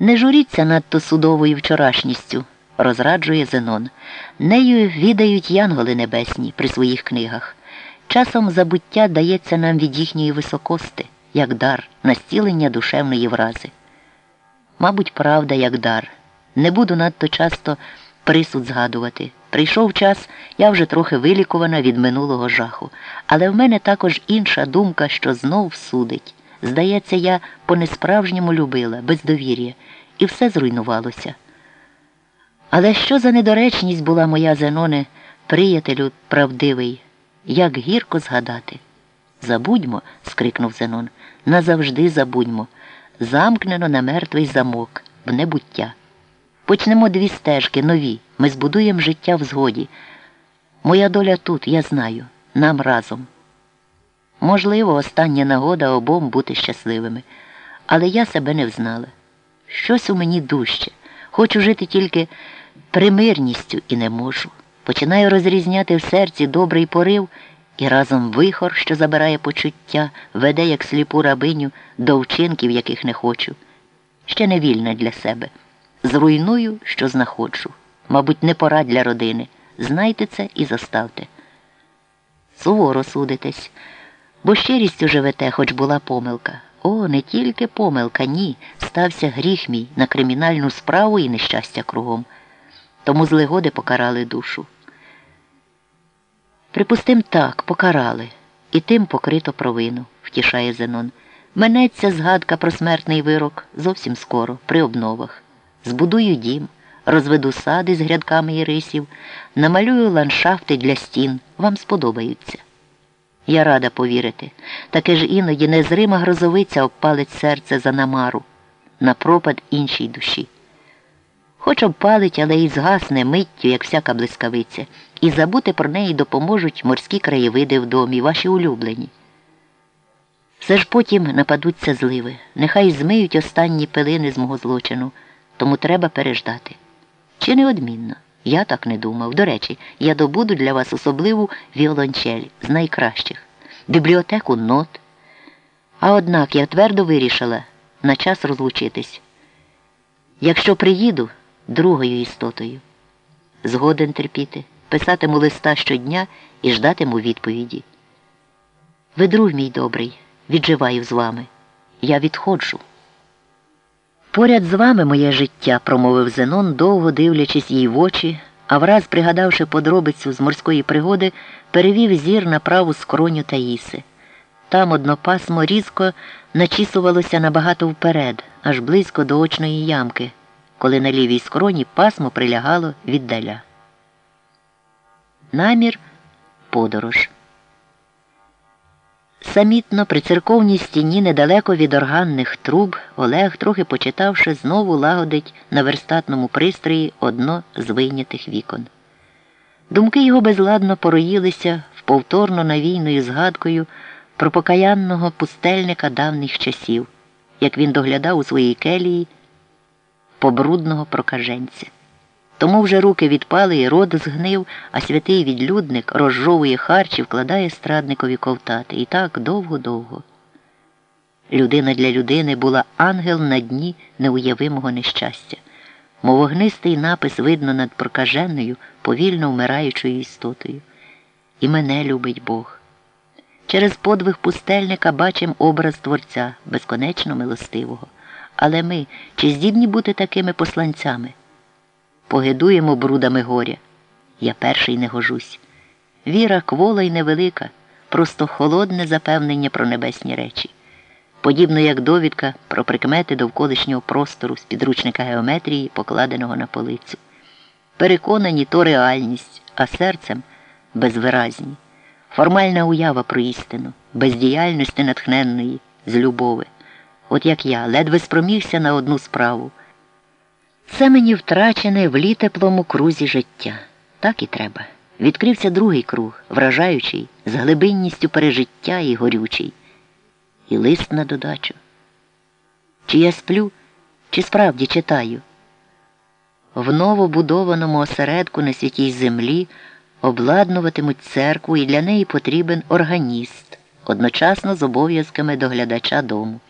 Не журіться надто судовою вчорашністю, розраджує Зенон. Нею відають янголи небесні при своїх книгах. Часом забуття дається нам від їхньої високости, як дар, настілення душевної врази. Мабуть, правда, як дар. Не буду надто часто присуд згадувати. Прийшов час, я вже трохи вилікувана від минулого жаху, але в мене також інша думка, що знов судить. Здається, я по-несправжньому любила, без довір'я, і все зруйнувалося. Але що за недоречність була моя Зеноне, приятелю правдивий, як гірко згадати. Забудьмо, скрикнув Зенон, назавжди забудьмо. Замкнено на мертвий замок, в небуття. Почнемо дві стежки, нові. Ми збудуємо життя в згоді. Моя доля тут, я знаю, нам разом. Можливо, остання нагода обом бути щасливими, але я себе не взнала. Щось у мені дужче. Хочу жити тільки примирністю і не можу. Починаю розрізняти в серці добрий порив і разом вихор, що забирає почуття, веде, як сліпу рабиню, до вчинків, яких не хочу. Ще не вільна для себе. Зруйную, що знаходжу. Мабуть, не пора для родини. Знайте це і заставте. Суворо судитесь, бо щирістю живете, хоч була помилка. О, не тільки помилка, ні. Стався гріх мій на кримінальну справу і нещастя кругом. Тому злигоди покарали душу. Припустим так, покарали, і тим покрито провину, втішає Зенон. Минеться згадка про смертний вирок зовсім скоро, при обновах. Збудую дім, розведу сади з грядками і рисів, намалюю ландшафти для стін, вам сподобаються. Я рада повірити, таке ж іноді незрима грозовиця обпалить серце за намару, на пропад іншій душі. Хоч обпалить, але й згасне миттю, як всяка блискавиця, і забути про неї допоможуть морські краєвиди в домі, ваші улюблені. Все ж потім нападуться зливи, нехай змиють останні пилини з мого злочину, тому треба переждати. Чи неодмінно? Я так не думав. До речі, я добуду для вас особливу віолончель з найкращих, бібліотеку нот. А однак я твердо вирішила на час розлучитись. Якщо приїду другою істотою, згоден терпіти, писатиму листа щодня і ждатиму відповіді. Ви друг мій добрий, відживаю з вами. Я відходжу. Поряд з вами моє життя, промовив Зенон, довго дивлячись їй в очі, а враз, пригадавши подробицю з морської пригоди, перевів зір на праву скроню Таїси. Там одно пасмо різко начісувалося набагато вперед, аж близько до очної ямки, коли на лівій скроні пасмо прилягало віддаля. Намір подорож. Самітно при церковній стіні недалеко від органних труб Олег, трохи почитавши, знову лагодить на верстатному пристрої одно з вийнятих вікон. Думки його безладно пороїлися в повторно навійною згадкою про покаянного пустельника давніх часів, як він доглядав у своїй келії побрудного прокаженця. Тому вже руки відпали і рот згнив, а святий відлюдник розжовує харч і вкладає страдникові ковтати. І так довго-довго. Людина для людини була ангел на дні неуявимого нещастя. Мов вогнистий напис видно над прокаженою, повільно вмираючою істотою. І мене любить Бог. Через подвиг пустельника бачимо образ Творця, безконечно милостивого. Але ми чи здібні бути такими посланцями? Погидуємо брудами горя. Я перший не гожусь. Віра квола й невелика, просто холодне запевнення про небесні речі, подібно як довідка про прикмети довколишнього простору з підручника геометрії, покладеного на полицю. Переконані то реальність, а серцем безвиразні, формальна уява про істину, бездіяльності натхненної, з любови. От як я ледве спромігся на одну справу. Це мені втрачене в літеплому крузі життя. Так і треба. Відкрився другий круг, вражаючий, з глибинністю пережиття і горючий. І лист на додачу. Чи я сплю, чи справді читаю? В новобудованому осередку на святій землі обладнуватимуть церкву і для неї потрібен органіст, одночасно з обов'язками доглядача дому.